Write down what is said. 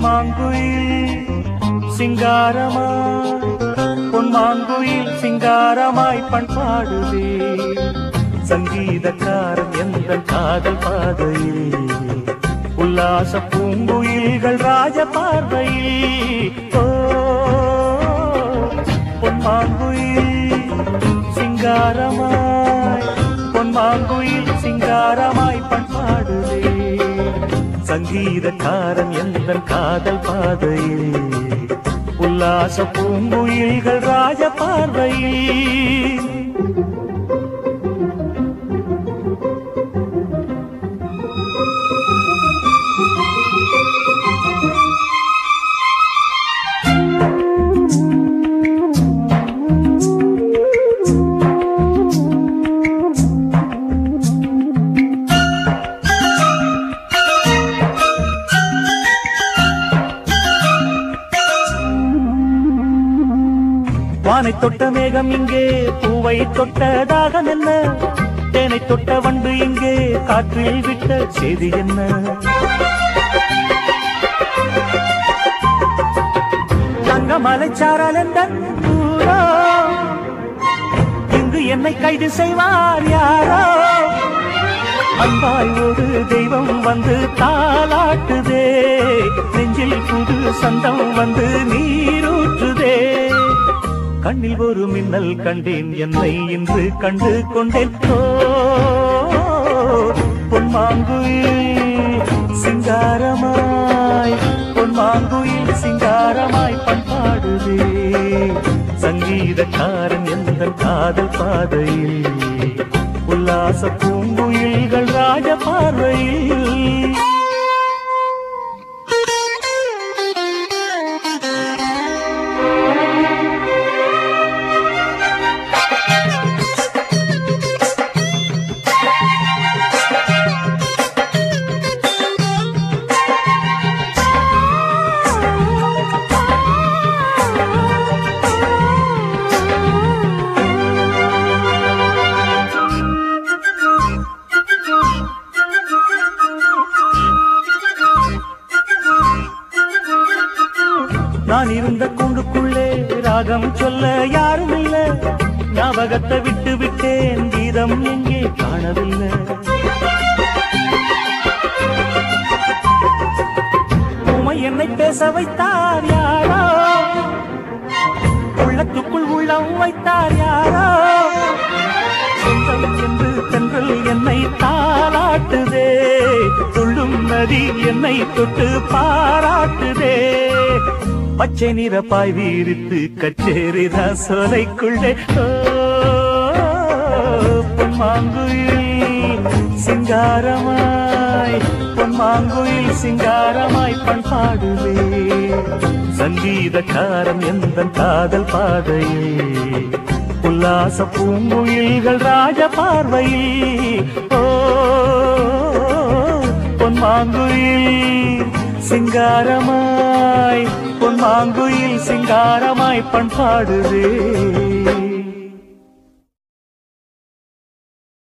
பொன்மாங்குயில் சிங்காரமாய் பொன்மாங்குயில் சிங்காரமாய் பண்பாடுவே சங்கீதக்காரன் எந்த காதல் பாதையிலே? உல்லாச பூங்குயில்கள் ராஜ பார்வையில். பொன்மாங்குயில் சிங்காரமாய் பொன்மாங்குயில் சிங்காரமாய் பண் சங்கீதக்காரன் எந்த காதல் பாதையில் உல்லாச பூங்குயில்கள் ராஜ பார்வையில். வானை தொட்ட மேகம் இங்கே பூவை தொட்ட தாகம் என்ன? தேனை தொட்ட வண்டு இங்கே காற்றில் விட்ட செய்தி என்ன? தங்க மலைச்சாரல் எந்த இங்கு என்னை கைது செய்வார் யாரோ? அன்பாய் ஒரு தெய்வம் வந்து தாளாட்டுதே. நெஞ்சில் புது சந்தம் வந்து நீ கண்ணில் ஒரு மின்னல் கண்டேன். என்னை இன்று கண்டு கொண்டேன். பொன்மாங்குயில் சிங்காரமாய் பொன்மாங்குயில் சிங்காரமாய் பண்பாடுதே. சங்கீதக்காரன் எந்த காதல் பாதையில்? உல்லாச பூங்குயில்கள் ராஜ பார்வையில் நான் இருந்த கூண்டுக்குள்ளே ராகம் சொல்ல யாரும் இல்ல. ஞாபகத்தை விட்டு விட்டேன் கீதம் எங்கே காணவில்லை. உமை என்னை பேச வைத்தார் யாரோ? உள்ளத்துக்குள் உள்ளம் வைத்தார் யாரோ? சொந்தம் என்று தென்றல் என்னை தாளாட்டுதே. துள்ளும் நதி என்னை தொட்டு பாராட்டுதே. பச்சை நிறப்பாய் வீரித்து கச்சேரிதான் சோலைக்குள்ளே. பொன்மாங்குயில் சிங்காரமாய் பொன்மாங்குயில் சிங்காரமாய் பண் பாடுவே. சங்கீதக்காரன் எந்த காதல் பாதையே. உல்லாச பூங்குயில்கள் ராஜ பார்வையில். ஓ பொன்மாங்குயில் சிங்காரமாய் பொன் மாங்குயில் சிங்காரமாய் பண்பாடுதே